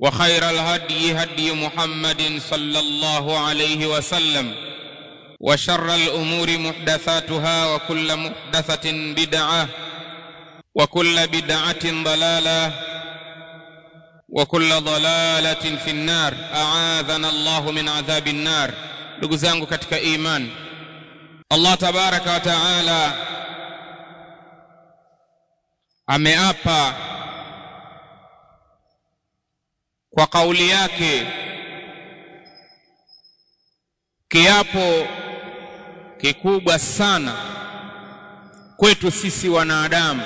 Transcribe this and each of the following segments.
وخير الهدي هدي محمد صلى الله عليه وسلم وشر الأمور محدثاتها وكل محدثة بدعة وكل بدعة ضلالة وكل ضلالة في النار. أعاذنا الله من عذاب النار. لقزانك كتك إيمان الله تبارك وتعالى أمي أبا kwa kauli yake. Kiapo kikubwa sana kwetu sisi wanadamu.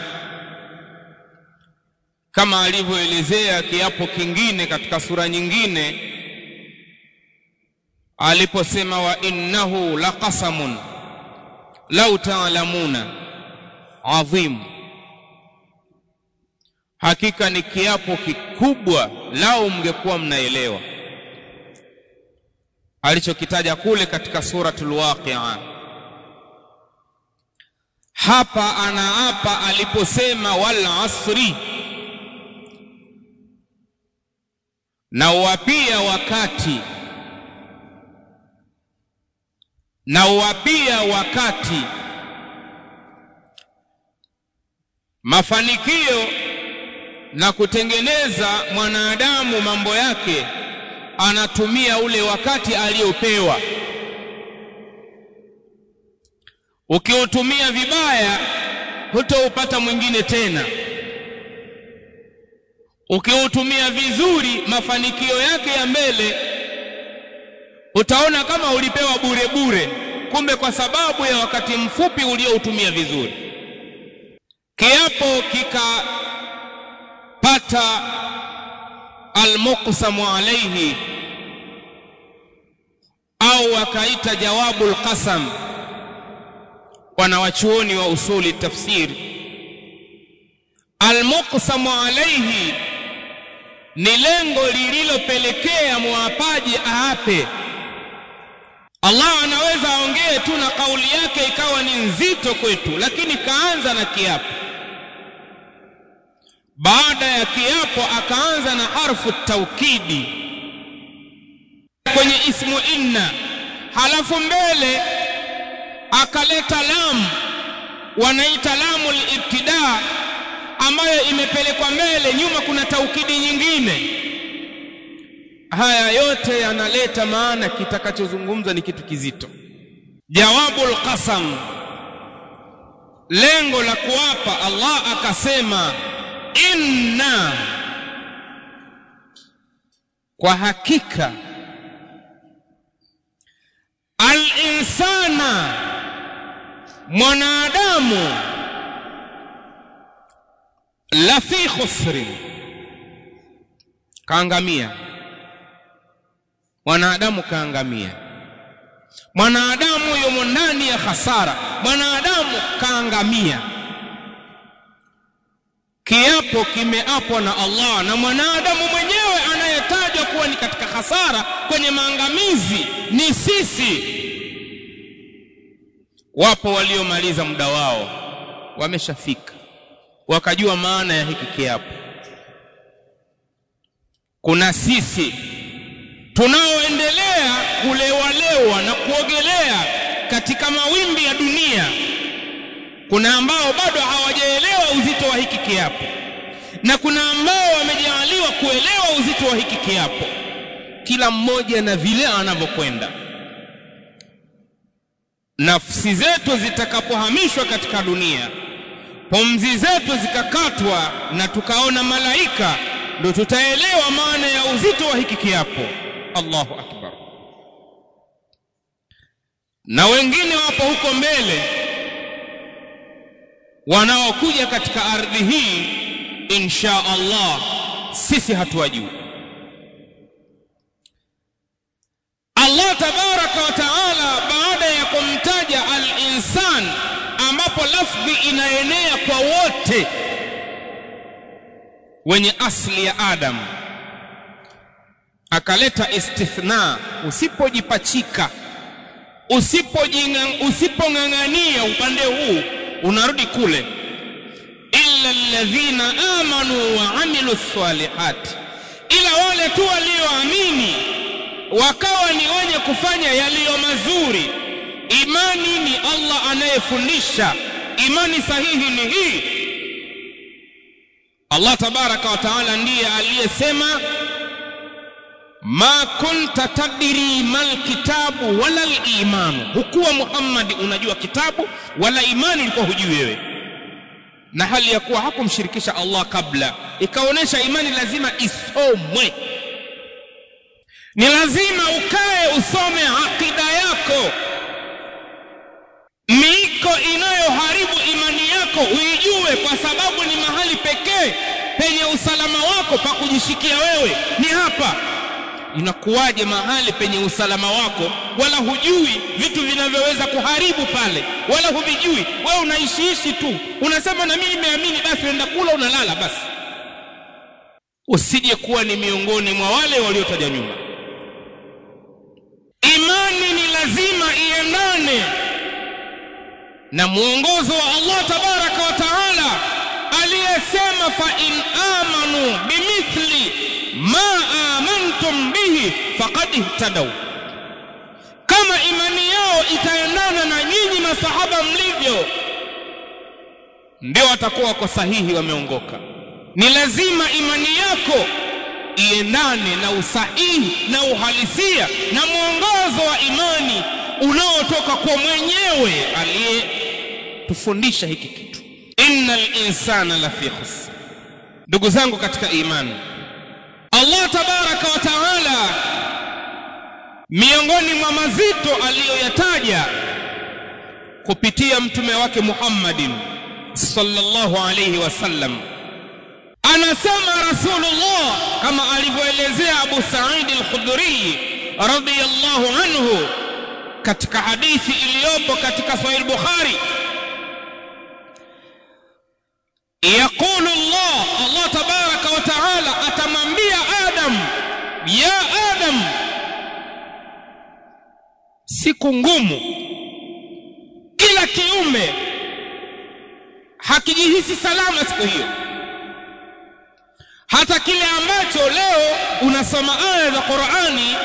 Kama alivyoelezea kiapo kingine katika sura nyingine aliposema wa innahu laqasamun lau taalamuna adhim hakika ni kiapo kikubwa lao mngekuwa mnaelewa alichokitaja kule katika suratul waqia. Hapa anaapa aliposema wal asri. Na uapia wakati. Na uapia wakati. Mafanikio na kutengeneza mwanadamu mambo yake anatumia ule wakati aliopewa. Ukiutumia vibaya hutoupata mwingine tena. Ukiutumia vizuri mafanikio yake ya mbele utaona kama ulipewa bure bure kumbe kwa sababu ya wakati mfupi ulioutumia vizuri. Kiapo kikapata almuqsamu alayhi au wakaita jawabu alqasam. Wanawachuoni wa usuli tafsir. Almuqsamu alayhi ni lengo lililopelekea mwapaji aape. Allah anaweza aongee tu na kauli yake ikawa ni nzito kwetu lakini kaanza na kiapo baada ya kiapo akaanza na harfu taukidi kwenye ismu inna. Halafu mbele akaleta lam wanaita lamu libtida ambayo imepelekwa mbele. Nyuma kuna taukidi nyingine. Haya yote yanaleta maana kitakachozungumza ni kitu kizito. Jawabul qasam. Lengo la kuapa Allah akasema inna. Kwa hakika al-insana mwanadamu la fi khusri. Kaangamia. Mwanadamu kaangamia. Mwanadamu yumo ndani ya hasara mwanadamu kaangamia kiapo kimeapwa na Allah na mwanadamu mwenyewe anayetajwa kuwa ni katika hasara kwenye maangamizi ni sisi. Wapo waliomaliza muda wao wameshafika wakajua maana ya hiki kiapo. Kuna sisi tunaoendelea kulewalewa na kuogelea katika mawimbi ya dunia kuna ambao bado hawajaelewa uzito wa hiki kiapo. Na kuna ambao wamejaaliwa kuelewa uzito wa hiki kiapo. Kila mmoja na vile anavyokwenda. Nafsi zetu zitakapohamishwa katika dunia pumzi zetu zikakatwa na tukaona malaika ndo tutaelewa maana ya uzito wa hiki kiapo. Allahu akbar. Na wengine wapo huko mbele wanaokuja katika ardhi hii insha Allah sisi hatuwajui. Allah tabaraka wa taala baada ya kumtaja al-insan ambapo lafdhi inaenea kwa wote wenye asli ya Adam akaleta istithna usipojipachika usipong'ang'ania upande huu unarudi kule. Illa alladhina amanu wa amilu salihat ila wale tu walioamini wakawa ni wenye kufanya yaliyo mazuri. Imani ni Allah anayefundisha. Imani sahihi ni hii. Allah tabaraka wa taala ndiye aliyesema ma kunta tadri mal kitabu wala al-iman hukuwa Muhammad unajua kitabu wala imani ulikuwa hujui wewe. Na hali ya kuwa hakumshirikisha Allah kabla. Ikaonesha imani lazima isomwe. Ni lazima ukae usome akida yako. Miiko inayoharibu imani yako uijue kwa sababu ni mahali pekee penye usalama wako pa kujishikia wewe. Ni hapa inakuwaje mahali penye usalama wako? Wala hujui vitu vinavyoweza kuharibu pale. Wala huvijui. Wewe unaishiishi tu. Unasema na mimi nimeamini basi unaenda kula unalala basi. Usije kuwa ni miongoni mwa wale waliotaja nyuma. Imani ni lazima iendane na mwongozo wa Allah tabaraka wa taala aliyesema fa in amanu bimithli ma amantum bihi faqad ihtadaw. Kama imani yao itaendana na nyinyi masahaba mlivyo ndio watakuwa wako sahihi wameongoka. Ni lazima imani yako iendane na usahihi na uhalisia na mwongozo wa imani unaotoka kwa mwenyewe aliyetufundisha hiki kitu. Innal insana lafi khusr. Ndugu zangu katika imani Allah tabaraka wa taala miongoni mwa mazito aliyoyataja kupitia mtume wake Muhammadin sallallahu alayhi wasallam anasema rasulullah kama alivyoelezea Abu Sa'id al-Khudri radiyallahu anhu katika hadithi iliyopo katika Sahih Bukhari yaqu siku ngumu. Kila kiume hakijihisi salama siku hiyo. Hata kile ambacho leo unasoma aya za Qur'ani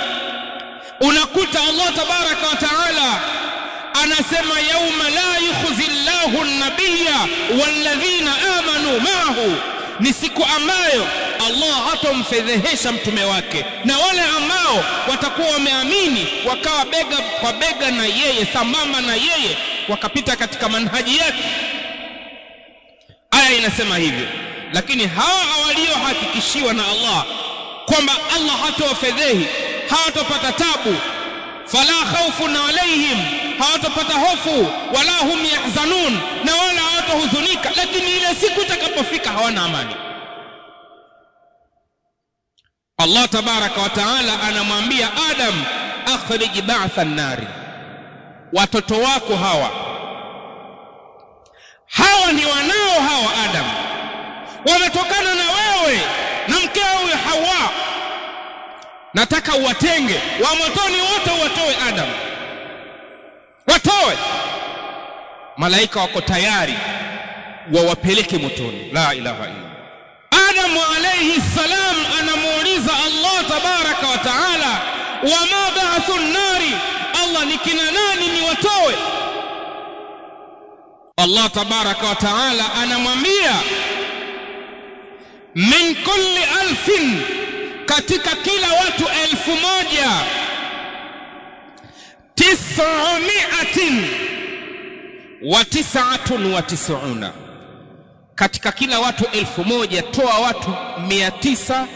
unakuta Allah tabaraka wa taala anasema yauma la yukhzi Allahu an-nabiyya walladhina amanu ma'ahu. Ni siku ambayo Allah hatomfedhehesha mtume wake. Na wale ambao watakuwa wameamini wakawa bega kwa bega na yeye sambamba na yeye wakapita katika manhaji yake. Aya inasema hivyo. Lakini hawa waliohakikishiwa na Allah kwamba Allah hatowafedhehi hawatopata tabu fala khawfun alaihim hawatopata hofu wala hum yahzanun na wala hawatohuzunika. Lakini ile siku itakapofika hawana amani Allah tabaraka wa taala anamwambia Adam akhrij ba'tha an-nari watoto wako hawa. Hawa ni wanao hawa Adam. Wametokana na wewe na mkeo huyo Hawa. Nataka uwatenge. Wa motoni wote uwatoe Adam. Watoe. Malaika wako tayari wawapeleke motoni. La ilaha illa Adam alayhi wama ba'thu nari allah ni kina nani ni niwatoe? Allah tabaraka wa taala anamwambia min kulli alfin katika kila watu elfu moja tisamiatin wa tisatun wa tisuna. Katika kila watu elfu moja toa watu mia tisa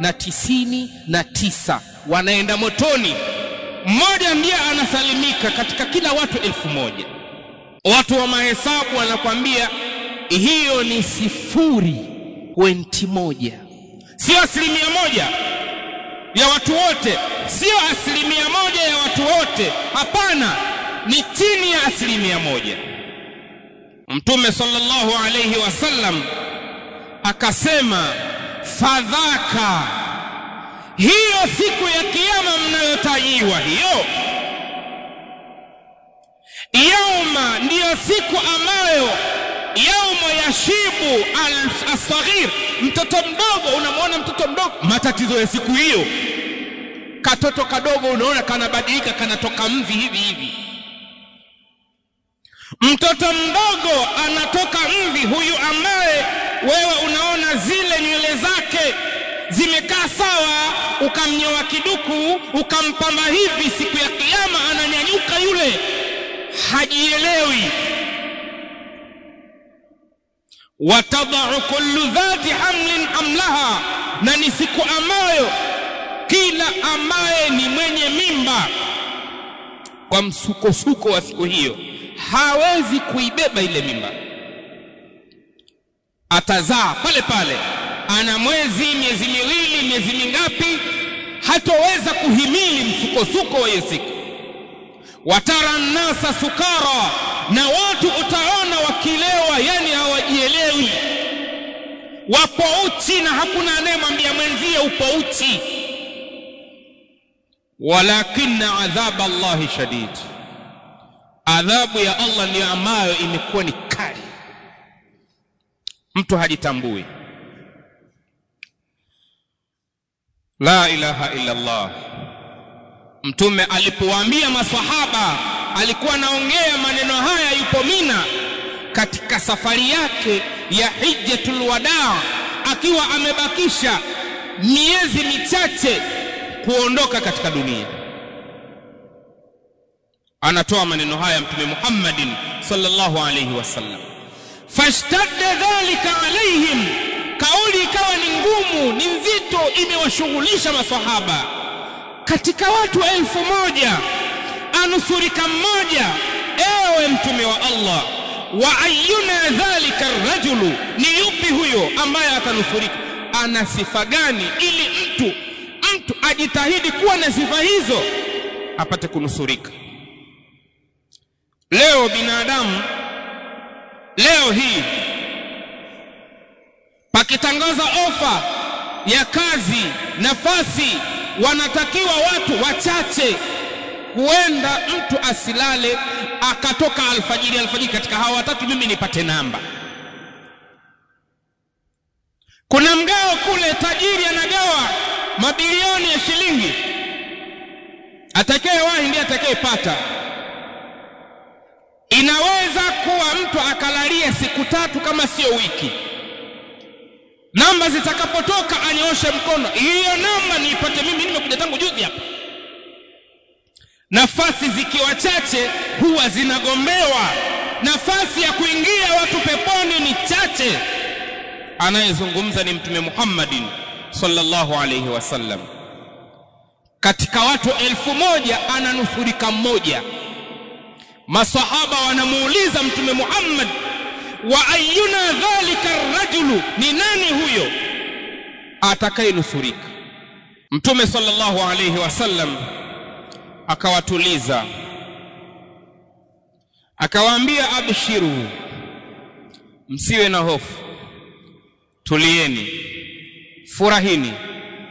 na tisini na tisa. Wanaenda motoni. Mmoja ndiye anasalimika katika kila watu elfu moja. Watu wa mahesabu wanakwambia hiyo ni sifuri pointi moja. Sio asilimia moja ya watu wote. Sio asilimia moja ya watu wote. Hapana ni chini ya asilimia moja. Mtume sallallahu alayhi wasallam akasema fadhaka hiyo siku ya kiyama mnayotajiwa hiyo. Yauma ndiyo siku ambayo yauma yashibu alsaghir mtoto mdogo unamwona mtoto mdogo? Matatizo ya siku hiyo. Katoto kadogo unaona kanabadilika kanatoka mvi hivi hivi mtoto mdogo anatoka mvi huyu ambaye wewe unaona zile nywele zake zimekaa sawa ukamnyoa kiduku ukampamba hivi siku ya kiyama ananyanyuka yule hajielewi. Watadau kullu dhati hamlin amlaha, na ni siku ambayo kila ambaye ni mwenye mimba kwa msukosuko wa siku hiyo hawezi kuibeba ile mimba. Atazaa pale pale. Ana mwezi miezi miwili miezi mingapi? Hatoweza kuhimili msukosuko wa hiyo siku watara nnasa sukara na watu utaona wakilewa yani hawajielewi. Wapo uchi na hakuna anayemwambia mwenzie upo uchi. Walakina adhaba allahi shadid adhabu ya allah ndiyo ambayo imekuwa ni kali. Mtu hajitambui. La ilaha illa allah mtume alipowaambia maswahaba alikuwa anaongea maneno haya yupo mina katika safari yake ya hijjatul wadaa akiwa amebakisha miezi michache kuondoka katika dunia anatoa maneno haya mtume Muhammadin sallallahu alayhi wasallam fashtadda dhalika alaihim kauli ikawa ni ngumu ni nzito imewashughulisha maswahaba. Katika watu elfu moja anusurika mmoja ewe mtume wa Allah wa ayuna dhalika rajulu ni yupi huyo ambaye atanusurika ana sifa gani ili mtu mtu ajitahidi kuwa na sifa hizo apate kunusurika leo binadamu leo hii pakitangaza ofa ya kazi nafasi wanatakiwa watu wachache huenda mtu asilale akatoka alfajiri alfajiri katika hawa watatu mimi nipate namba. Kuna mgao kule tajiri anagawa mabilioni ya shilingi. Atakayewahi ndiye atakayepata inaweza kuwa mtu akalalia siku tatu kama sio wiki. Namba zitakapotoka anyooshe mkono. Hiyo namba niipate mimi nimekuja tangu juzi hapa. Nafasi zikiwa chache huwa zinagombewa. Nafasi ya kuingia watu peponi ni chache. Anayezungumza ni mtume Muhammadin sallallahu alayhi wasallam. Katika watu elfu moja ananusurika mmoja masahaba wanamuuliza mtume Muhammad wa ayuna dhalika rajulu ni nani huyo? Atakayenusurika. Mtume sallallahu alayhi wasallam akawatuliza. Akawaambia abshiru msiwe na hofu. Tulieni furahini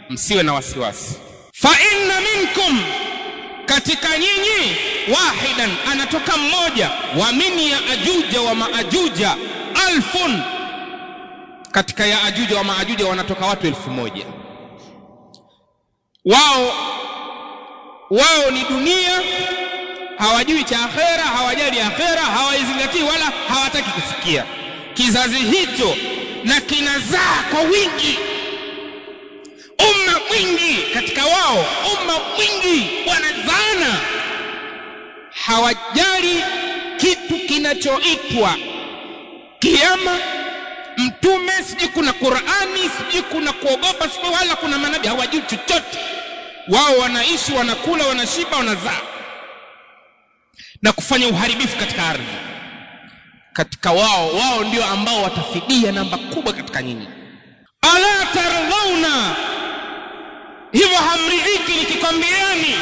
msiwe na wasiwasi. Fa inna minkum katika nyinyi wahidan anatoka mmoja wa min yaajuja wa maajuja alfun. Katika ya ajuja wa maajuja wanatoka watu elfu moja. Wao wao ni dunia hawajui cha akhera hawajali akhera hawaizingatii wala hawataki kusikia. Kizazi hicho na kinazaa kwa wingi umma mwingi. Katika wao umma mwingi wanadhana. Hawajali kitu kinachoitwa kiama mtume sijui kuna qurani sijui kuna kuogopa sijui wala kuna manabii hawajui chochote. Wao wanaishi wanakula wanashiba wanazaa. Na kufanya uharibifu katika ardhi. Katika wao wao ndio ambao watafidia namba kubwa katika nyinyi. Ala tardhauna hivyo hamridhiki nikikwambiani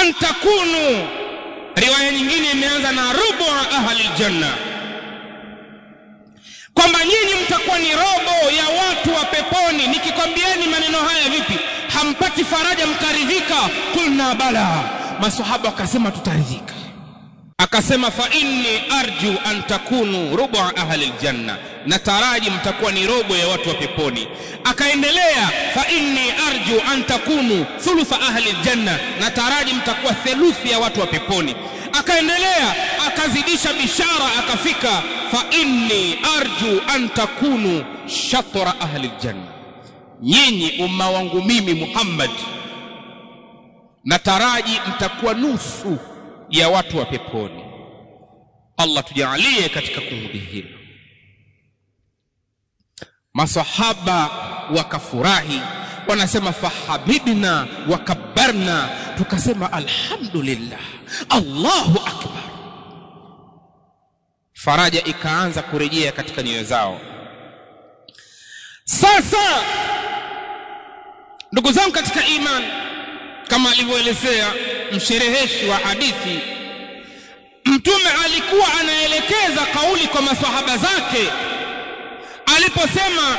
antakunu. Riwaya nyingine imeanza na rubu ahli ljanna kwamba nyinyi mtakuwa ni robo ya watu wa peponi. Nikikwambieni maneno haya vipi? Hampati faraja mkaridhika? Kulna bala. Masahaba wakasema tutaridhika. Akasema fa inni arju an takunu rubu ahli ljanna nataraji mtakuwa ni robo ya watu wa peponi. Akaendelea fa inni arju an takunu thulutha ahli ljanna nataraji mtakuwa theluthi ya watu wa peponi. Akaendelea akazidisha bishara akafika fa inni arju an takunu shatra ahli aljanna, nyinyi umma wangu mimi muhammad nataraji mtakuwa nusu ya watu wa peponi. Allah tujalie katika kundi hilo masahaba wakafurahi. Wanasema fahabibna wakabarna. Tukasema alhamdulillah allahu akbar. Faraja ikaanza kurejea katika nyoyo zao. Sasa ndugu zangu katika iman kama alivyoelezea mshereheshi wa hadithi mtume alikuwa anaelekeza kauli kwa masahaba zake aliposema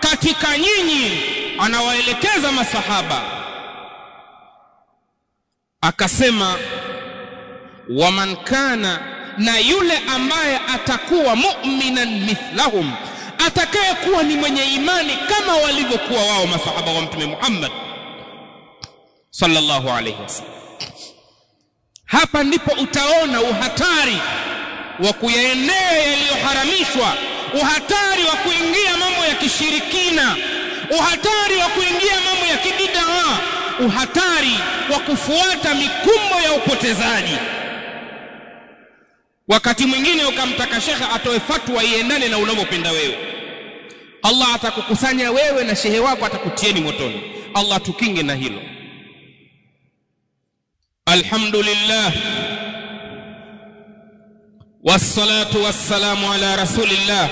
katika nyinyi anawaelekeza masahaba. Akasema waman kana na yule ambaye atakuwa mu'minan mithlahum atakayekuwa ni mwenye imani kama walivyokuwa wao masahaba wa mtume Muhammad sallallahu alayhi wasallam. Hapa ndipo utaona uhatari wa kuyaendea yaliyoharamishwa uhatari wa kuingia mambo ya kishirikina. Uhatari wa kuingia mambo ya kibidaa uhatari wa kufuata mikumbo ya upotezaji. Wakati mwingine ukamtaka shekhe atoe fatwa iendane na unavyopenda wewe. Allah atakukusanya wewe na shehe wako atakutieni motoni. Allah tukinge na hilo. Alhamdulillah. Wassalatu wassalamu ala rasulillah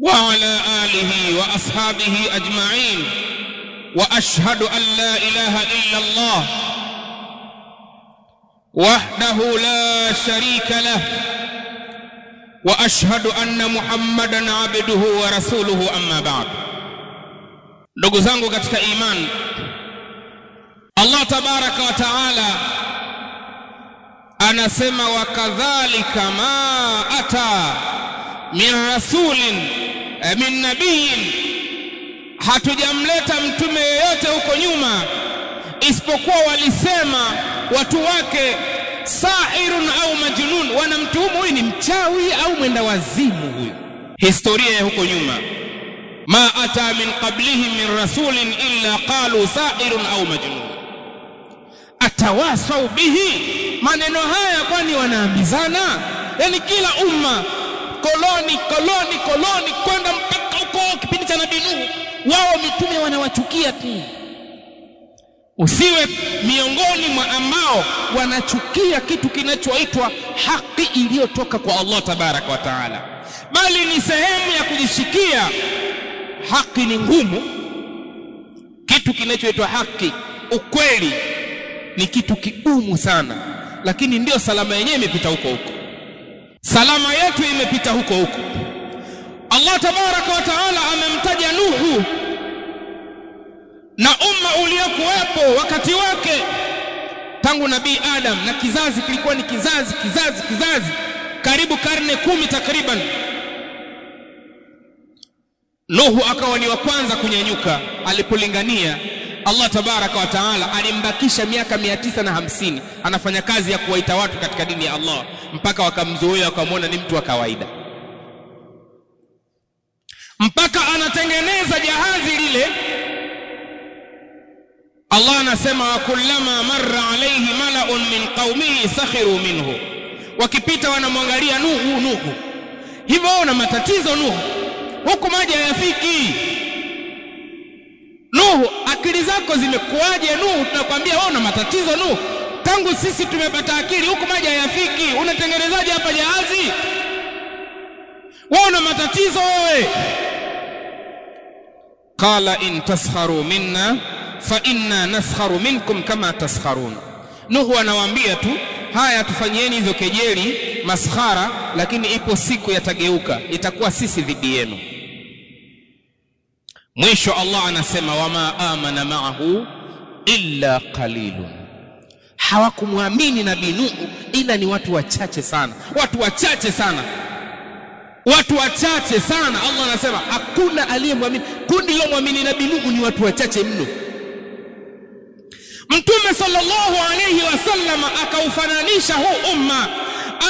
وعلى آله وأصحابه أجمعين. وأشهد أن لا إله إلا الله. وحده لا شريك له. وأشهد أن محمدا عبده ورسوله. أما بعد. ndugu zangu iman allah tabaraka wa taala anasema wakadhalika ma ata min rasulin min nabiyin hatujamleta mtume yeyote huko nyuma isipokuwa walisema watu wake sairun au majnun. Wanamtuhumu huyu ni mchawi au mwenda wazimu huyu. Historia ya huko nyuma. Ma ata min qablihim min rasulin illa qalu sairun au majnun. Atawasau bihi. Maneno haya kwani wanaambizana? Yani kila umma koloni koloni koloni kwenda mpaka huko kipindi cha nabii nuhu. Wao mitume wanawachukia tu. Usiwe miongoni mwa ambao wanachukia kitu kinachoitwa haki iliyotoka kwa Allah tabarak wa taala. Bali ni sehemu ya kujishikia. Haki ni ngumu. Kitu kinachoitwa haki ukweli ni kitu kigumu sana. Lakini ndio salama yenyewe imepita huko huko salama yetu imepita huko huko. Allah tabaraka wa taala amemtaja Nuhu na umma uliokuwepo wakati wake. Tangu nabii Adam na kizazi kilikuwa ni kizazi kizazi kizazi. Karibu karne kumi takriban. Nuhu akawa ni wa kwanza kunyanyuka alipolingania Allah tabaraka wa taala alimbakisha miaka mia tisa na hamsini. Anafanya kazi ya kuwaita watu katika dini ya Allah mpaka wakamzoea wakamwona ni mtu wa kawaida. Mpaka anatengeneza jahazi lile. Allah anasema wa kullama marra alayhi mala'un min qaumihi sakhiru minhu. Wakipita wanamwangalia Nuhu Nuhu. Hivyo una matatizo Nuhu? Huku maji hayafiki Nuhu akili zako zimekuwaje Nuhu? Tunakwambia wewe una matatizo Nuhu. Tangu sisi tumepata akili huku maji hayafiki. Unatengenezaje hapa jahazi? Wewe una matatizo wewe. Qala in tasharu minna fa inna naskharu minkum kama taskharun Nuhu anawaambia tu haya tufanyieni hizo kejeli maskhara lakini ipo siku yatageuka. Itakuwa sisi dhidi yenu mwisho Allah anasema wama amana ma'ahu illa qalilun. Hawakumwamini nabii Nuhu ila ni watu wachache sana. Watu wachache sana. Watu wachache sana. Allah anasema hakuna aliyemwamini. Kundi lilomwamini nabii Nuhu ni watu wachache mno. Mtume sallallahu alayhi wasallam akaufananisha huu umma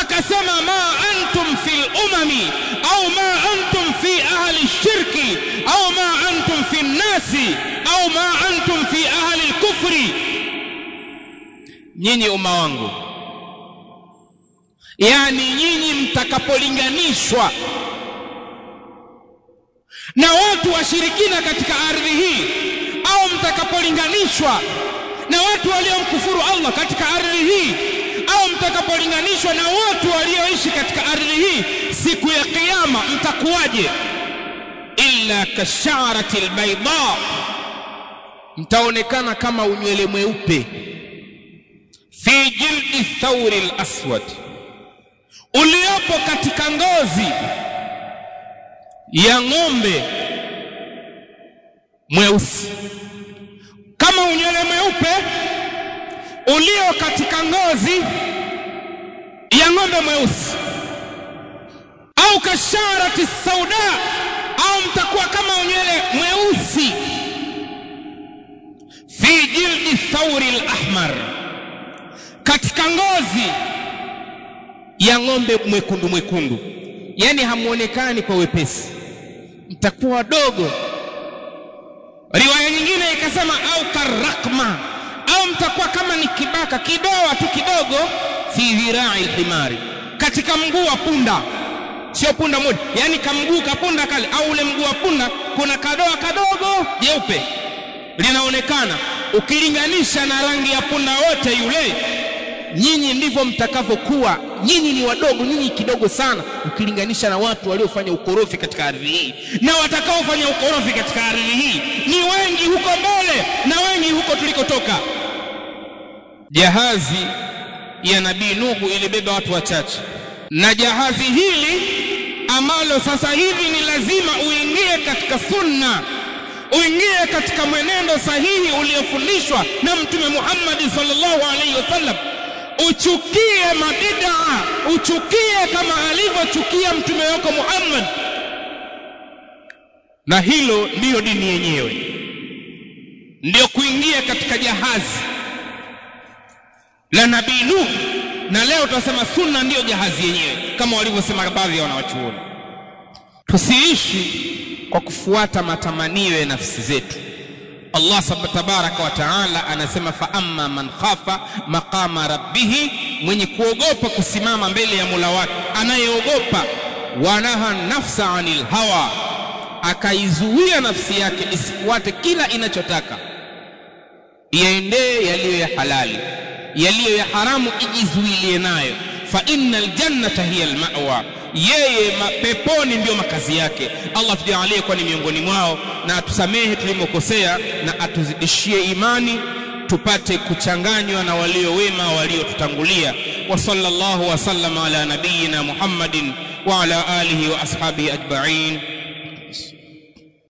akasema ma antum fil umami au ma antum fi ahli shirki au ma antum fi nasi au ma antum fi ahli lkufri. Nyinyi umma wangu yani nyinyi mtakapolinganishwa na watu washirikina katika ardhi hii au mtakapolinganishwa na watu waliomkufuru Allah katika ardhi hii au mtakapolinganishwa na watu walioishi katika ardhi hii siku ya kiyama mtakuwaje illa kasharati albayda. Mtaonekana kama unywele mweupe. Fi jildi thawri alaswad. Uliopo katika ngozi ya ng'ombe mweusi. Kama unywele mweupe ulio katika ngozi ya ng'ombe mweusi. Au kasharati sauda au mtakuwa kama unywele mweusi. Fi jildi thauri al-ahmar katika ngozi ya ng'ombe mwekundu mwekundu. Yani hamuonekani kwa wepesi. Mtakuwa wadogo riwaya nyingine ikasema au karakma au mtakuwa kama ni kibaka kidoa tu kidogo fi dhirai himari katika mguu wa punda sio punda moja yani kamguu kapunda kale au ule mguu wa punda kuna kadoa kadogo jeupe. Linaonekana. Ukilinganisha na rangi ya punda wote yule nyinyi ndivyo mtakavyokuwa. Nyinyi ni wadogo nyinyi kidogo sana ukilinganisha na watu waliofanya ukorofi katika ardhi hii. Na watakaofanya ukorofi katika ardhi hii ni wengi huko mbele na wengi huko tulikotoka. Jahazi ya nabii nuhu ilibeba watu wachache. Na jahazi hili ambalo sasa hivi ni lazima uingie katika sunna uingie katika mwenendo sahihi uliofundishwa na mtume Muhammad sallallahu alaihi wasallam uchukie mabidaa uchukie kama alivyochukia mtume wako Muhammad. Na hilo ndiyo dini yenyewe ndiyo kuingia katika jahazi la nabii Nuh na leo tunasema sunna ndiyo jahazi yenyewe kama walivyosema baadhi ya wanawachuoni. Tusiishi kwa kufuata matamanio ya nafsi zetu. Allah tabaraka wa taala anasema fa amma man khafa maqama rabbihi mwenye kuogopa kusimama mbele ya mula wake anayeogopa wanaha nafsa anil hawa akaizuia nafsi yake isifuate kila inachotaka iendee yaliyo ya halali yaliyo ya haramu ijizuilie nayo. Fa innal jannata hiya almawa yeye peponi ndio makazi yake. Allah tujalie kwa ni miongoni mwao na atusamehe tulimokosea na atuzidishie imani tupate kuchanganywa na walio wema waliotutangulia. Wa sallallahu wa sallama ala nabiyina Muhammadin wa ala alihi wa ashabihi ajma'in